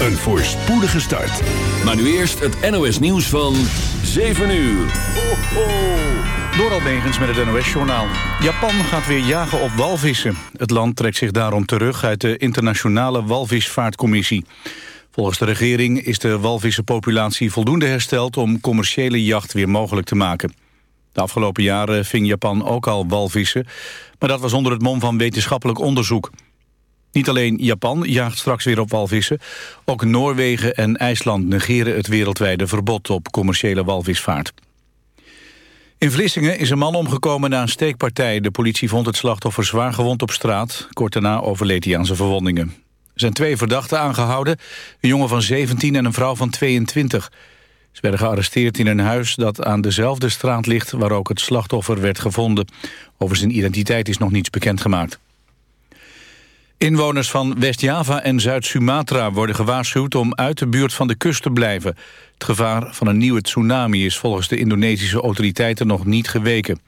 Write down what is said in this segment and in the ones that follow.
Een voorspoedige start. Maar nu eerst het NOS nieuws van 7 uur. Ho, ho. Door met het NOS-journaal. Japan gaat weer jagen op walvissen. Het land trekt zich daarom terug uit de internationale walvisvaartcommissie. Volgens de regering is de walvissenpopulatie voldoende hersteld... om commerciële jacht weer mogelijk te maken. De afgelopen jaren ving Japan ook al walvissen... maar dat was onder het mom van wetenschappelijk onderzoek. Niet alleen Japan jaagt straks weer op walvissen. Ook Noorwegen en IJsland negeren het wereldwijde verbod op commerciële walvisvaart. In Vlissingen is een man omgekomen na een steekpartij. De politie vond het slachtoffer zwaar gewond op straat. Kort daarna overleed hij aan zijn verwondingen. Er zijn twee verdachten aangehouden. Een jongen van 17 en een vrouw van 22. Ze werden gearresteerd in een huis dat aan dezelfde straat ligt... waar ook het slachtoffer werd gevonden. Over zijn identiteit is nog niets bekendgemaakt. Inwoners van West-Java en Zuid-Sumatra worden gewaarschuwd om uit de buurt van de kust te blijven. Het gevaar van een nieuwe tsunami is volgens de Indonesische autoriteiten nog niet geweken.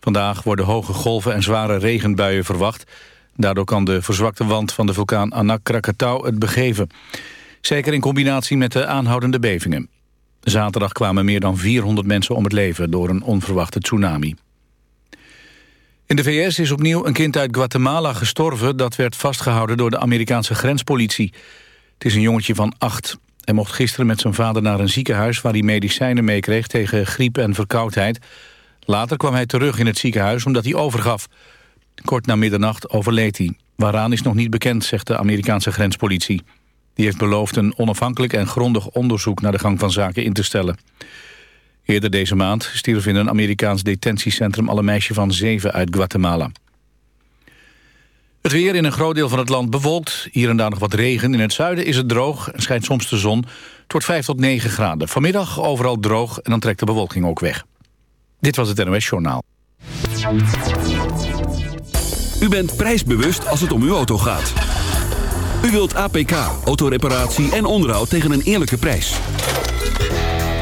Vandaag worden hoge golven en zware regenbuien verwacht. Daardoor kan de verzwakte wand van de vulkaan Anak Krakatau het begeven. Zeker in combinatie met de aanhoudende bevingen. Zaterdag kwamen meer dan 400 mensen om het leven door een onverwachte tsunami. In de VS is opnieuw een kind uit Guatemala gestorven... dat werd vastgehouden door de Amerikaanse grenspolitie. Het is een jongetje van acht. Hij mocht gisteren met zijn vader naar een ziekenhuis... waar hij medicijnen meekreeg tegen griep en verkoudheid. Later kwam hij terug in het ziekenhuis omdat hij overgaf. Kort na middernacht overleed hij. Waaraan is nog niet bekend, zegt de Amerikaanse grenspolitie. Die heeft beloofd een onafhankelijk en grondig onderzoek... naar de gang van zaken in te stellen. Eerder deze maand stierf in een Amerikaans detentiecentrum al een meisje van zeven uit Guatemala. Het weer in een groot deel van het land bewolkt. Hier en daar nog wat regen. In het zuiden is het droog en schijnt soms de zon. Het wordt 5 tot 9 graden. Vanmiddag overal droog en dan trekt de bewolking ook weg. Dit was het NOS Journaal. U bent prijsbewust als het om uw auto gaat. U wilt APK, autoreparatie en onderhoud tegen een eerlijke prijs.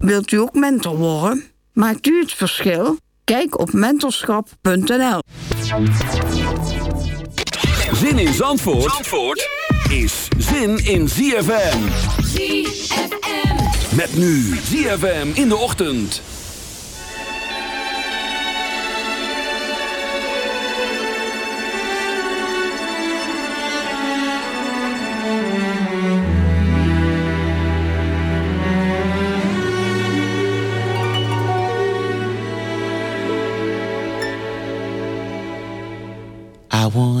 Wilt u ook mentor worden? Maakt u het verschil? Kijk op mentorschap.nl. Zin in Zandvoort, Zandvoort is zin in ZFM. ZFM. Met nu ZFM in de ochtend.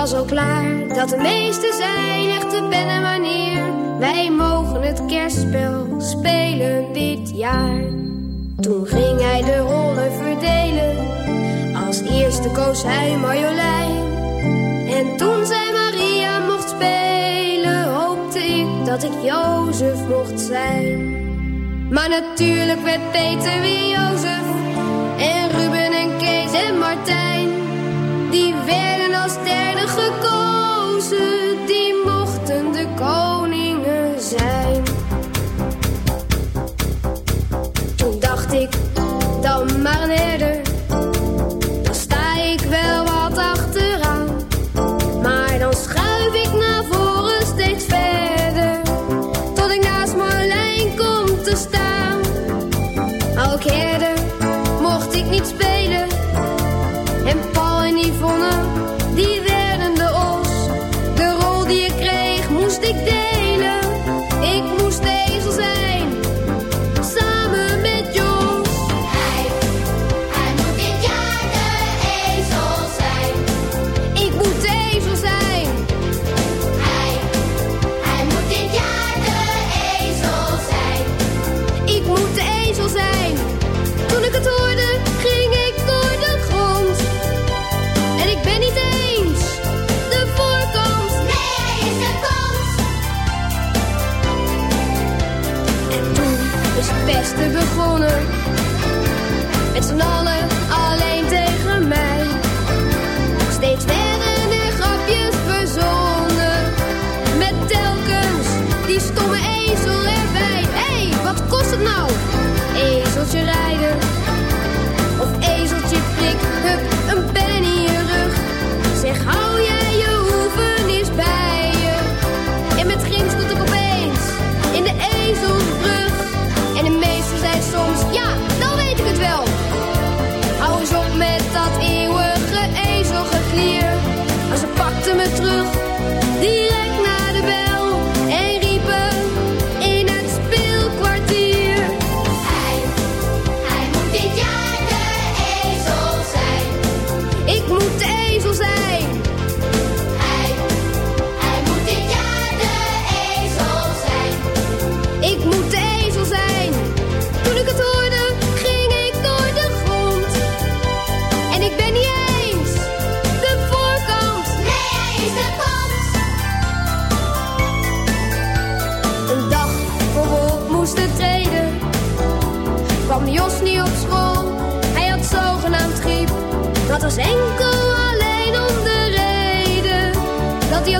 was al klaar. Dat de meesten zijn echte pen en wanneer. Wij mogen het kerstspel spelen dit jaar. Toen ging hij de rollen verdelen. Als eerste koos hij Marjolein. En toen zij Maria mocht spelen, hoopte ik dat ik Jozef mocht zijn. Maar natuurlijk werd Peter weer Jozef. Niet spelen. En Paul en Yvonne,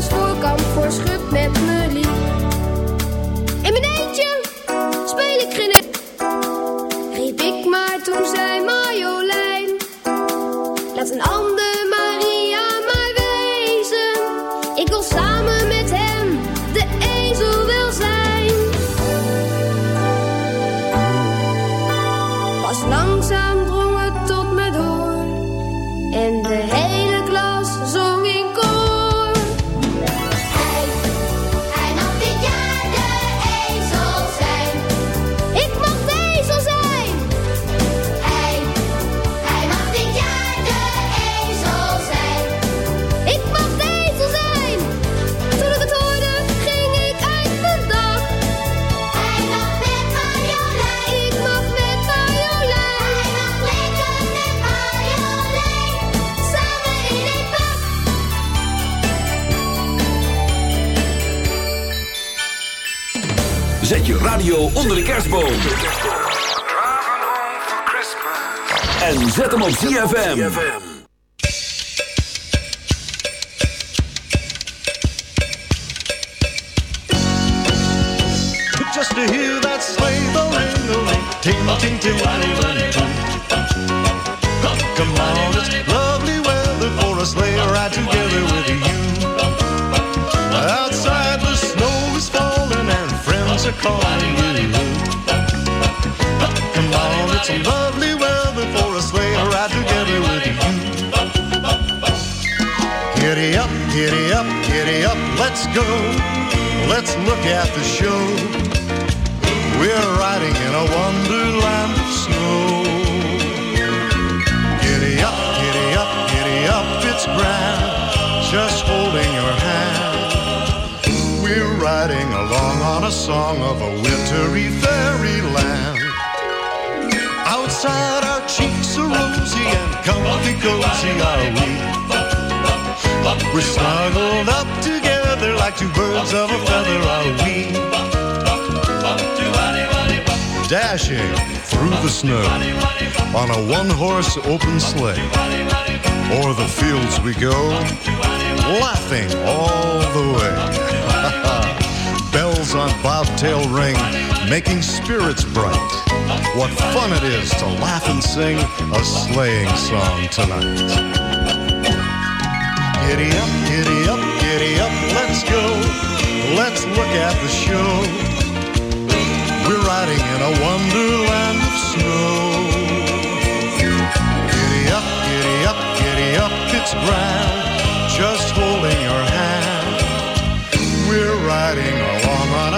dat hij kerstboom. En zet hem op ZFM. Just to hear that sleigh bell ring a ring, ting ting ting, ting. Come on, it's lovely weather for a sleigh ride together with you. Outside the snow is falling and friends are calling you. A lovely weather for a sleigh ride together with you. Giddy up, giddy up, giddy up, let's go. Let's look at the show. We're riding in a wonderland of snow. Giddy up, giddy up, giddy up, it's grand. Just holding your hand. We're riding along on a song of a wintry fairyland. Outside our cheeks are rosy and comfy cozy are we. We're snuggled up together like two birds of a feather are we. Dashing through the snow on a one-horse open sleigh. O'er the fields we go, laughing all the way. Bells on bobtail ring, making spirits bright. What fun it is to laugh and sing a sleighing song tonight. Giddy up, giddy up, giddy up, let's go. Let's look at the show. We're riding in a wonderland of snow. Giddy up, giddy up, giddy up, it's grand. Just holding your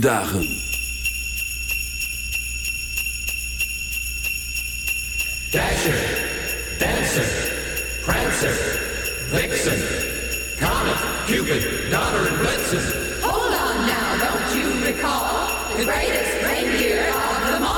dagen. Dasher, Dancer, Prancer, Vixen, Comet, Cupid, Donner and Blitzen. Hold on now, don't you recall the greatest reindeer of them all?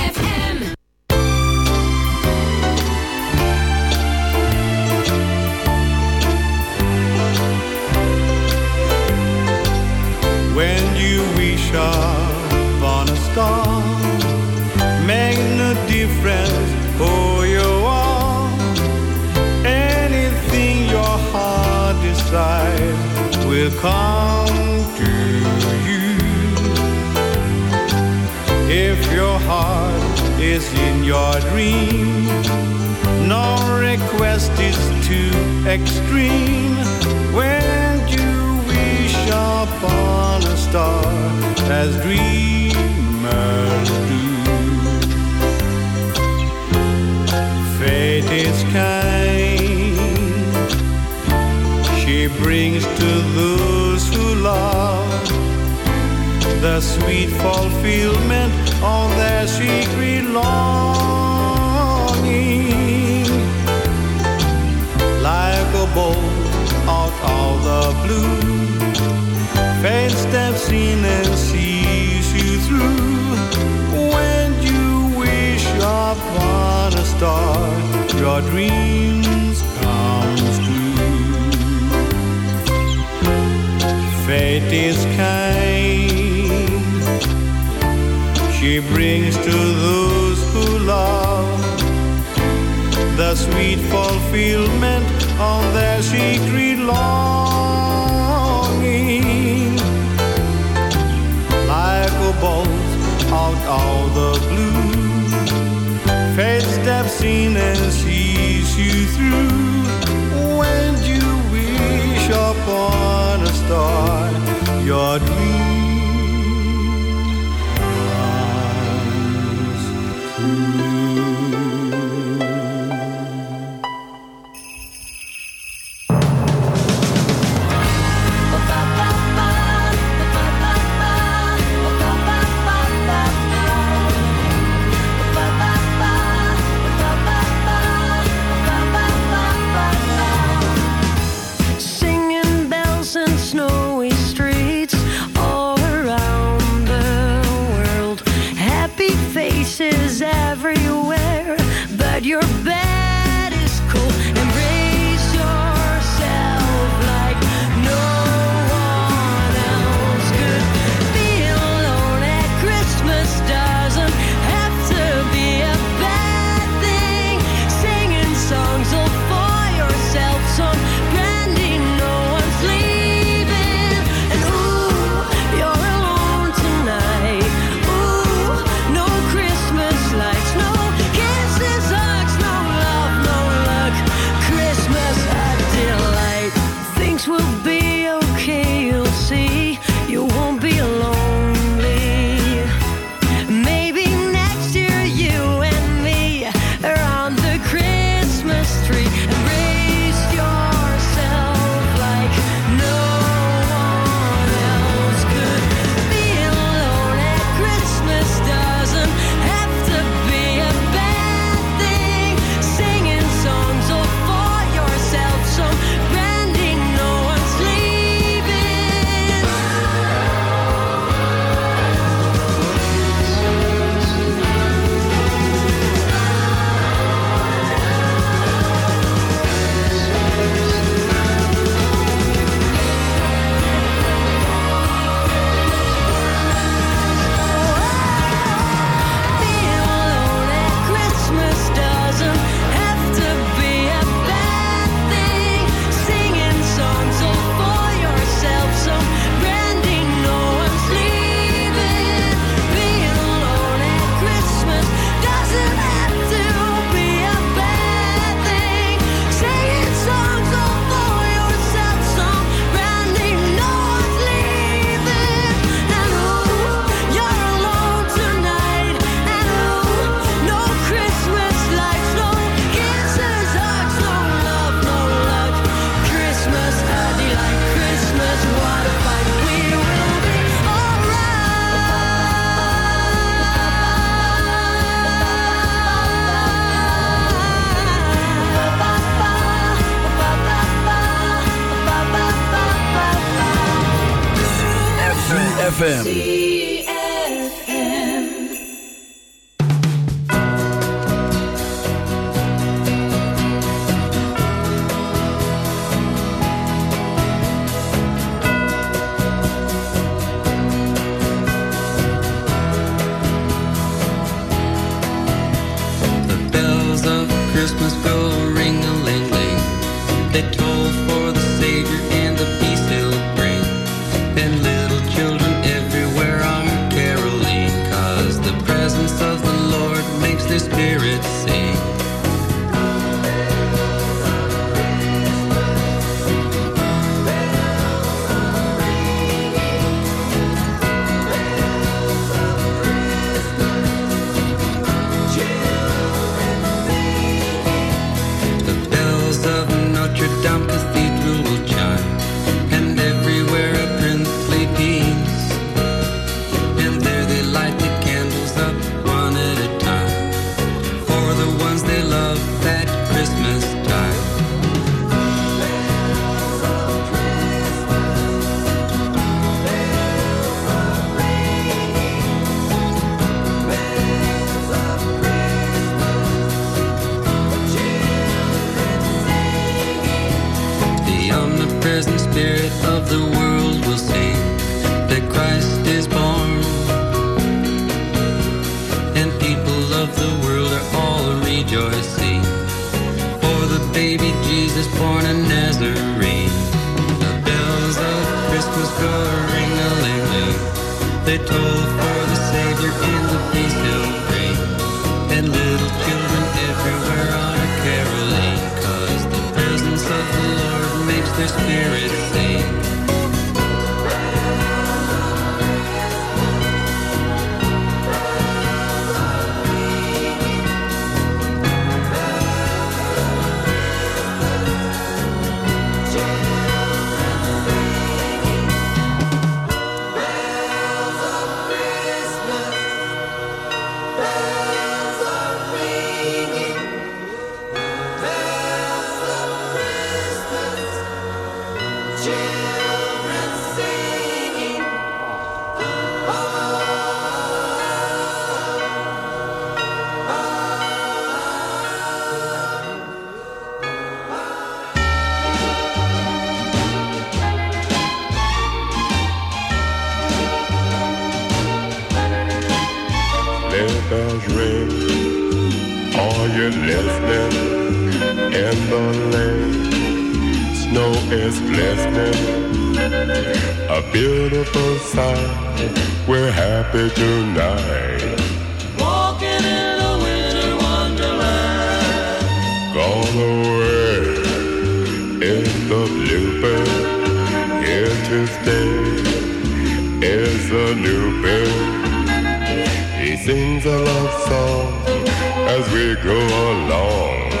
will come to you. If your heart is in your dream, no request is too extreme. When you wish upon a star, as dreamers do. Fate is kind, she brings to those the sweet fulfillment of their secret longing. Like a bolt out of the blue, fate steps in and sees you through. When you wish upon a star, your dreams come true. Fate is kind. Brings to those who love the sweet fulfillment of their secret longing. Like a bolt out of the blue, fate steps in and sees you through. When you wish upon a star, your dream ZFM. Lord makes their beautiful sight. We're happy tonight. Walking in a winter wonderland. Gone away is the bluebird. Here to stay is a new bird. He sings a love song as we go along.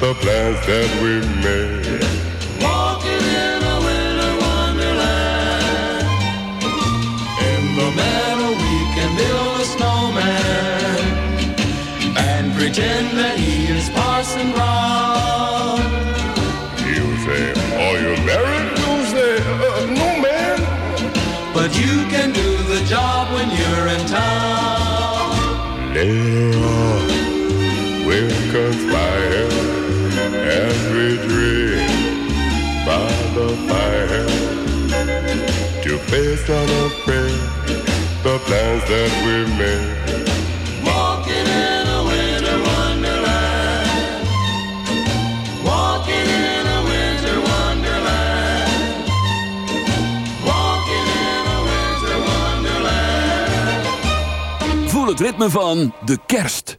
the plans that we made. Walking in a winter wonderland. In the meadow we can build a snowman and pretend that he is Parson Brown. To face unafraid the plans that we made. Walking in a winter wonderland. Walking in a winter wonderland. Walking in a winter wonderland. Voel het ritme van de kerst.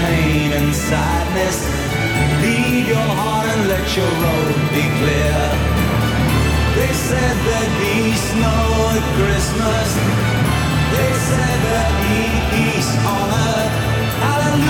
Pain, and sadness. Leave your heart and let your road be clear. They said there'd be snow at Christmas. They said there'd be peace on earth. Hallelujah,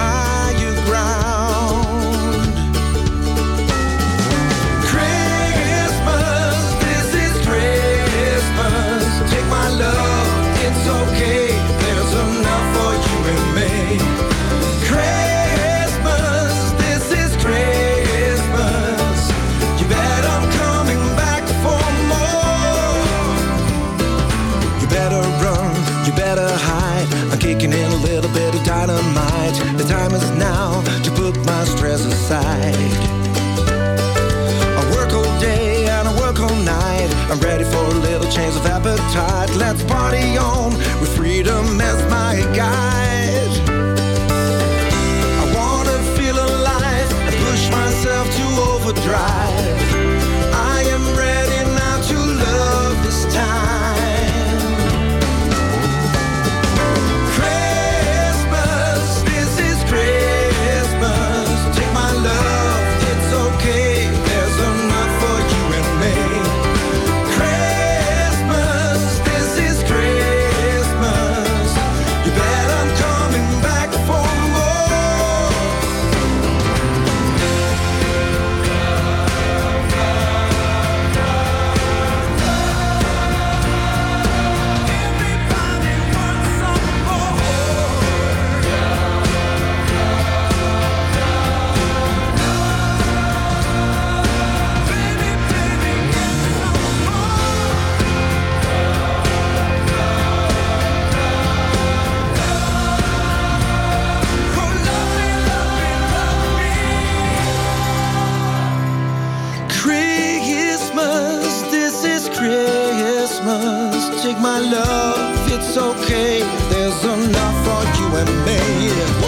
time is now to put my stress aside. I work all day and I work all night. I'm ready for a little change of appetite. Let's party on with freedom as my guide. I wanna feel alive and push myself to overdrive here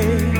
away.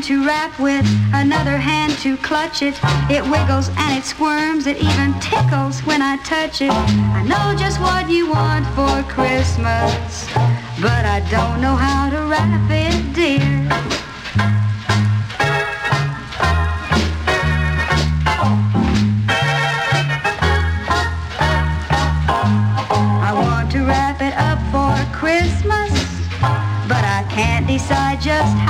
Hand to wrap with, another hand to clutch it. It wiggles and it squirms, it even tickles when I touch it. I know just what you want for Christmas, but I don't know how to wrap it, dear. I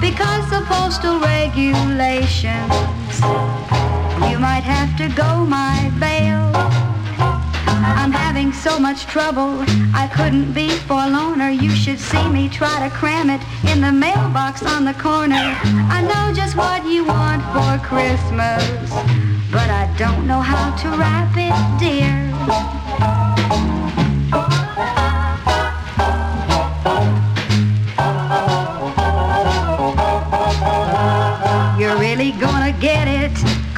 Because of postal regulations, you might have to go my bail. I'm having so much trouble, I couldn't be forlorner. You should see me try to cram it in the mailbox on the corner. I know just what you want for Christmas, but I don't know how to wrap it, dear.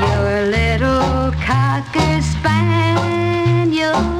Your little cocker spaniel